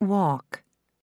Walk.